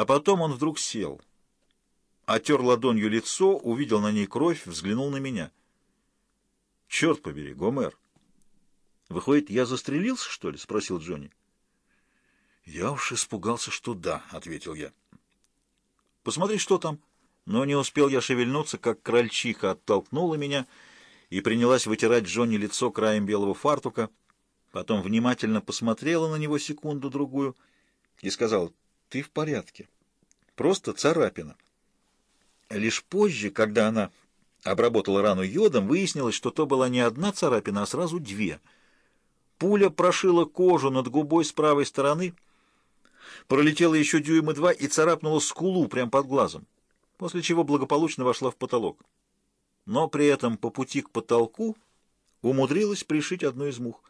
А потом он вдруг сел, отер ладонью лицо, увидел на ней кровь, взглянул на меня. «Черт побери, Гомер!» «Выходит, я застрелился, что ли?» — спросил Джонни. «Я уж испугался, что да», — ответил я. «Посмотри, что там». Но не успел я шевельнуться, как крольчиха оттолкнула меня и принялась вытирать Джонни лицо краем белого фартука, потом внимательно посмотрела на него секунду-другую и сказала, «Ты в порядке. Просто царапина». Лишь позже, когда она обработала рану йодом, выяснилось, что то была не одна царапина, а сразу две. Пуля прошила кожу над губой с правой стороны, пролетела еще дюйма два и царапнула скулу прямо под глазом, после чего благополучно вошла в потолок. Но при этом по пути к потолку умудрилась пришить одну из мух.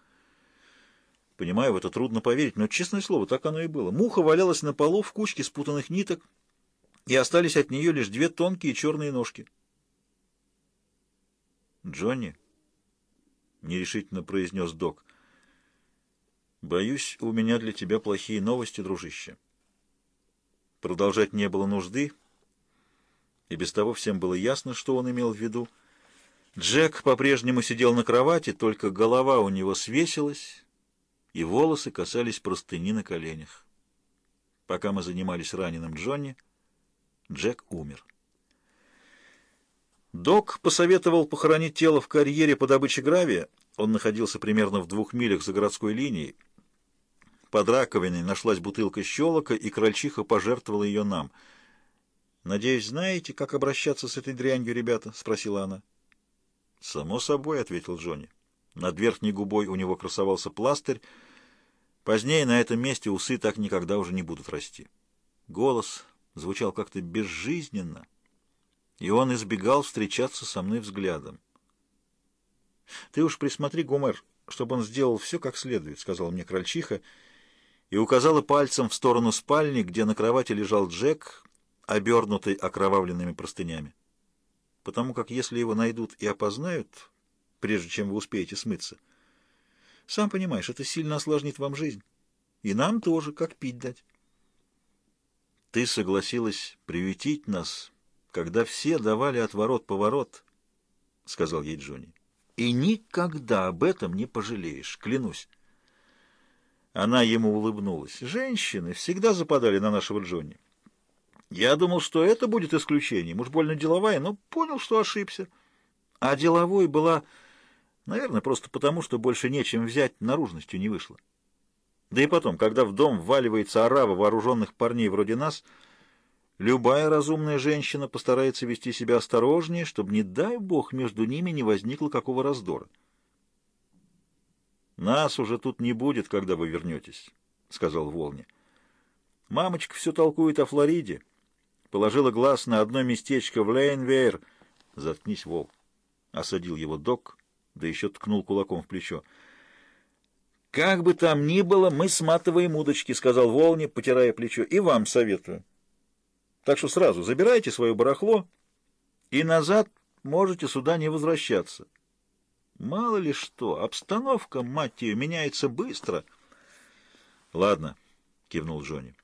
Понимаю, в это трудно поверить, но, честное слово, так оно и было. Муха валялась на полу в кучке спутанных ниток, и остались от нее лишь две тонкие черные ножки. «Джонни», — нерешительно произнес док, — «боюсь, у меня для тебя плохие новости, дружище». Продолжать не было нужды, и без того всем было ясно, что он имел в виду. Джек по-прежнему сидел на кровати, только голова у него свесилась, и волосы касались простыни на коленях. Пока мы занимались раненым Джонни, — Джек умер. Док посоветовал похоронить тело в карьере по добыче гравия. Он находился примерно в двух милях за городской линией. Под раковиной нашлась бутылка щелока, и крольчиха пожертвовала ее нам. «Надеюсь, знаете, как обращаться с этой дрянью, ребята?» — спросила она. «Само собой», — ответил Джонни. Над верхней губой у него красовался пластырь. Позднее на этом месте усы так никогда уже не будут расти. Голос звучал как-то безжизненно, и он избегал встречаться со мной взглядом. «Ты уж присмотри, Гомер, чтобы он сделал все как следует», — сказала мне крольчиха, и указала пальцем в сторону спальни, где на кровати лежал Джек, обернутый окровавленными простынями. Потому как если его найдут и опознают, прежде чем вы успеете смыться, сам понимаешь, это сильно осложнит вам жизнь. И нам тоже, как пить дать. Ты согласилась приютить нас, когда все давали отворот-поворот, — сказал ей Джонни. И никогда об этом не пожалеешь, клянусь. Она ему улыбнулась. Женщины всегда западали на нашего Джонни. Я думал, что это будет исключением, уж больно деловая, но понял, что ошибся. А деловой была, наверное, просто потому, что больше нечем взять, наружностью не вышло. Да и потом, когда в дом вваливается орава вооруженных парней вроде нас, любая разумная женщина постарается вести себя осторожнее, чтобы, не дай бог, между ними не возникло какого раздора. «Нас уже тут не будет, когда вы вернетесь», — сказал Волне. «Мамочка все толкует о Флориде. Положила глаз на одно местечко в Лейнвейр. Заткнись, Вол», — осадил его док, да еще ткнул кулаком в плечо. «Как бы там ни было, мы сматываем удочки», — сказал Волне, потирая плечо. «И вам советую. Так что сразу забирайте свое барахло и назад можете сюда не возвращаться. Мало ли что, обстановка, мать ее, меняется быстро». «Ладно», — кивнул Джонни.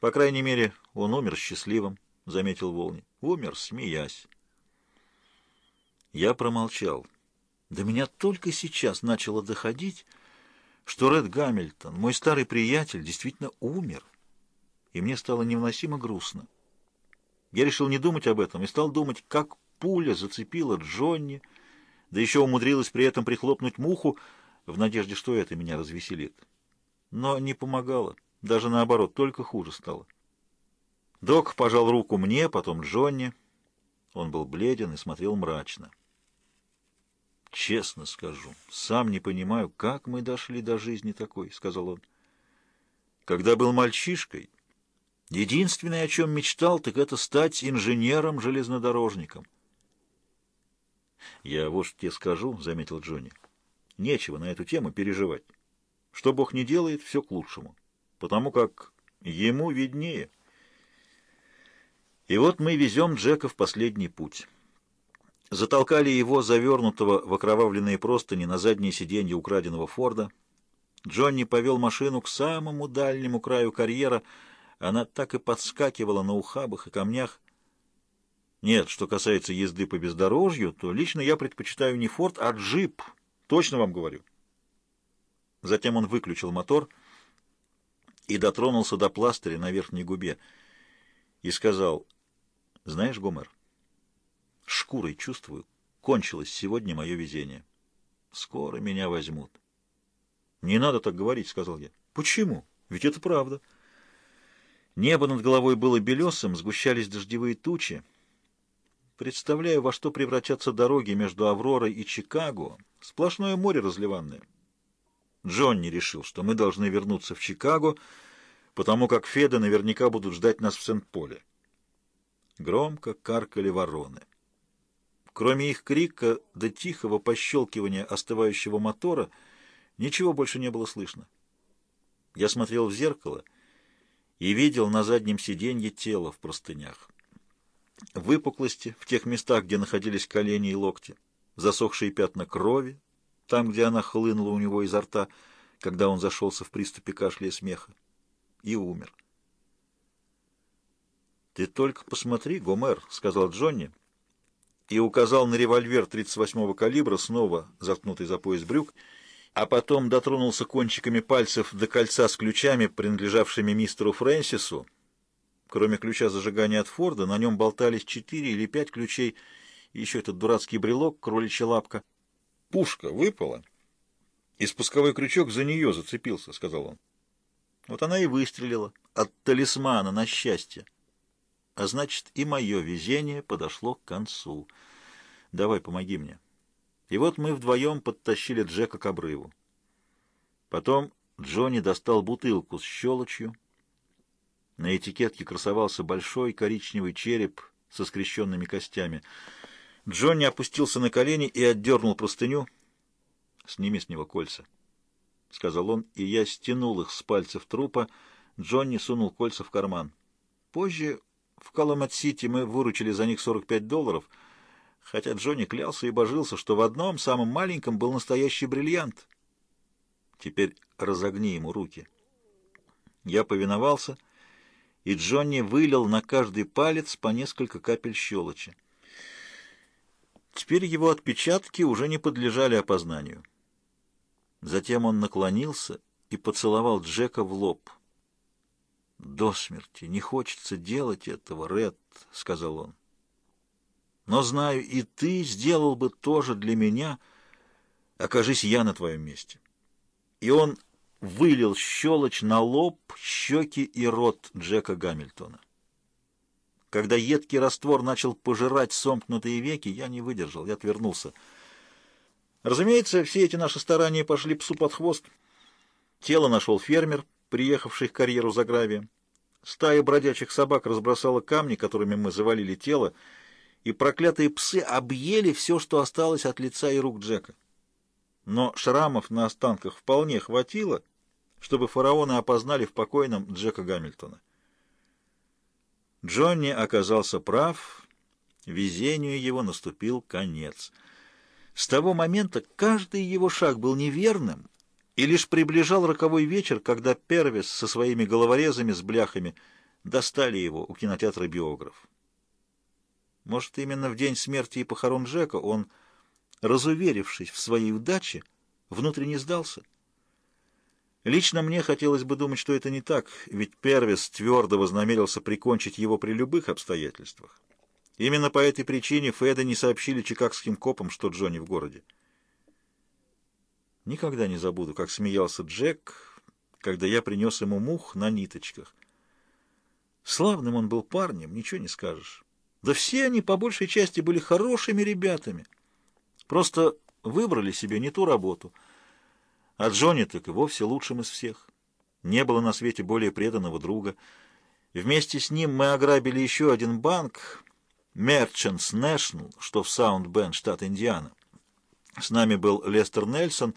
«По крайней мере, он умер счастливым», — заметил Волни. «Умер, смеясь». Я промолчал. До меня только сейчас начало доходить что Ред Гамильтон, мой старый приятель, действительно умер, и мне стало невыносимо грустно. Я решил не думать об этом и стал думать, как пуля зацепила Джонни, да еще умудрилась при этом прихлопнуть муху, в надежде, что это меня развеселит. Но не помогало, даже наоборот, только хуже стало. Док пожал руку мне, потом Джонни. Он был бледен и смотрел мрачно. «Честно скажу, сам не понимаю, как мы дошли до жизни такой», — сказал он. «Когда был мальчишкой, единственное, о чем мечтал, так это стать инженером-железнодорожником». «Я вот что тебе скажу», — заметил Джонни. «Нечего на эту тему переживать. Что Бог не делает, все к лучшему, потому как ему виднее». И вот мы везем Джека в последний путь затолкали его, завернутого в окровавленные простыни, на заднее сиденье украденного Форда. Джонни повел машину к самому дальнему краю карьера, Она так и подскакивала на ухабах и камнях. Нет, что касается езды по бездорожью, то лично я предпочитаю не форт, а джип. Точно вам говорю. Затем он выключил мотор и дотронулся до пластыря на верхней губе и сказал, «Знаешь, Гомер, шкурой чувствую, кончилось сегодня мое везение. Скоро меня возьмут». «Не надо так говорить», — сказал я. «Почему? Ведь это правда». Небо над головой было белесым, сгущались дождевые тучи. Представляю, во что превратятся дороги между Авророй и Чикаго. Сплошное море разливанное. Джонни решил, что мы должны вернуться в Чикаго, потому как Феды наверняка будут ждать нас в Сент-Поле. Громко каркали вороны. Кроме их крика до тихого пощелкивания остывающего мотора, ничего больше не было слышно. Я смотрел в зеркало и видел на заднем сиденье тело в простынях. Выпуклости в тех местах, где находились колени и локти, засохшие пятна крови, там, где она хлынула у него изо рта, когда он зашелся в приступе кашля и смеха, и умер. «Ты только посмотри, Гомер», — сказал Джонни, и указал на револьвер 38-го калибра, снова заткнутый за пояс брюк, а потом дотронулся кончиками пальцев до кольца с ключами, принадлежавшими мистеру Фрэнсису. Кроме ключа зажигания от Форда, на нем болтались четыре или пять ключей, и еще этот дурацкий брелок, кроличья лапка — Пушка выпала, и спусковой крючок за нее зацепился, — сказал он. Вот она и выстрелила от талисмана на счастье. А значит, и мое везение подошло к концу. Давай, помоги мне. И вот мы вдвоем подтащили Джека к обрыву. Потом Джонни достал бутылку с щелочью. На этикетке красовался большой коричневый череп со скрещенными костями — Джонни опустился на колени и отдернул простыню. «Сними с него кольца», — сказал он, и я стянул их с пальцев трупа. Джонни сунул кольца в карман. Позже в Каламат-Сити мы выручили за них 45 долларов, хотя Джонни клялся и божился, что в одном, самом маленьком, был настоящий бриллиант. Теперь разогни ему руки. Я повиновался, и Джонни вылил на каждый палец по несколько капель щелочи. Теперь его отпечатки уже не подлежали опознанию. Затем он наклонился и поцеловал Джека в лоб. «До смерти не хочется делать этого, Ред», — сказал он. «Но знаю, и ты сделал бы тоже для меня, окажись я на твоем месте». И он вылил щелочь на лоб, щеки и рот Джека Гамильтона. Когда едкий раствор начал пожирать сомкнутые веки, я не выдержал, я отвернулся. Разумеется, все эти наши старания пошли псу под хвост. Тело нашел фермер, приехавший к карьеру за гравием. Стая бродячих собак разбросала камни, которыми мы завалили тело, и проклятые псы объели все, что осталось от лица и рук Джека. Но шрамов на останках вполне хватило, чтобы фараоны опознали в покойном Джека Гамильтона. Джонни оказался прав, везению его наступил конец. С того момента каждый его шаг был неверным, и лишь приближал роковой вечер, когда Первис со своими головорезами с бляхами достали его у кинотеатра «Биограф». Может, именно в день смерти и похорон Джека он, разуверившись в своей удаче, внутренне сдался — Лично мне хотелось бы думать, что это не так, ведь Первис твердо вознамерился прикончить его при любых обстоятельствах. Именно по этой причине Феда не сообщили чикагским копам, что Джонни в городе. Никогда не забуду, как смеялся Джек, когда я принес ему мух на ниточках. Славным он был парнем, ничего не скажешь. Да все они по большей части были хорошими ребятами. Просто выбрали себе не ту работу — а Джонни так и вовсе лучшим из всех. Не было на свете более преданного друга. Вместе с ним мы ограбили еще один банк, Merchants National, что в Саунд-Бенд, штат Индиана. С нами был Лестер Нельсон,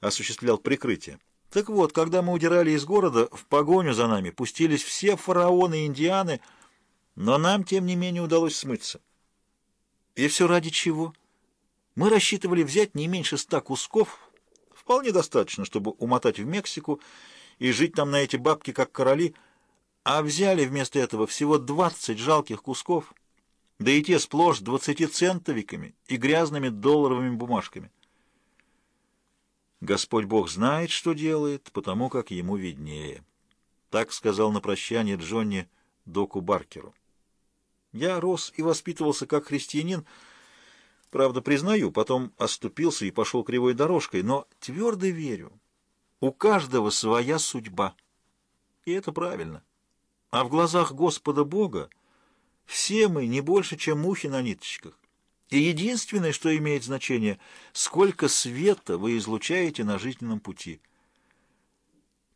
осуществлял прикрытие. Так вот, когда мы удирали из города, в погоню за нами пустились все фараоны Индианы, но нам, тем не менее, удалось смыться. И все ради чего? Мы рассчитывали взять не меньше ста кусков, Вполне достаточно, чтобы умотать в Мексику и жить там на эти бабки, как короли, А взяли вместо этого всего 20 жалких кусков, да и те сплошь двадцатицентовиками и грязными долларовыми бумажками. Господь Бог знает, что делает, потому как ему виднее. Так сказал на прощание Джонни Доку Баркеру. Я рос и воспитывался как христианин, правда, признаю, потом оступился и пошел кривой дорожкой, но твердо верю, у каждого своя судьба. И это правильно. А в глазах Господа Бога все мы не больше, чем мухи на ниточках. И единственное, что имеет значение, сколько света вы излучаете на жизненном пути.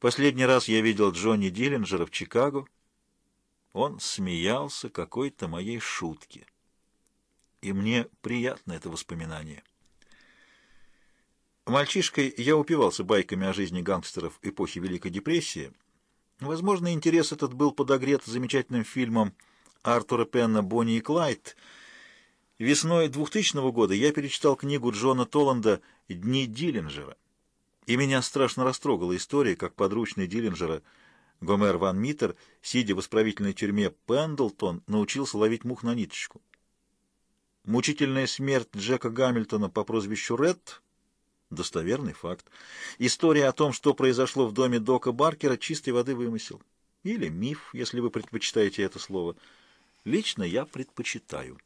Последний раз я видел Джонни Диллинджера в Чикаго. Он смеялся какой-то моей шутке. И мне приятно это воспоминание. Мальчишкой я упивался байками о жизни гангстеров эпохи Великой депрессии. Возможно, интерес этот был подогрет замечательным фильмом Артура Пенна «Бонни и Клайд». Весной 2000 года я перечитал книгу Джона Толланда «Дни Диллинджера». И меня страшно растрогала история, как подручный Диллинджера Гомер Ван Миттер, сидя в исправительной тюрьме Пендлтон, научился ловить мух на ниточку. Мучительная смерть Джека Гамильтона по прозвищу Ред — достоверный факт. История о том, что произошло в доме Дока Баркера, чистой воды вымысел. Или миф, если вы предпочитаете это слово — Лично я предпочитаю.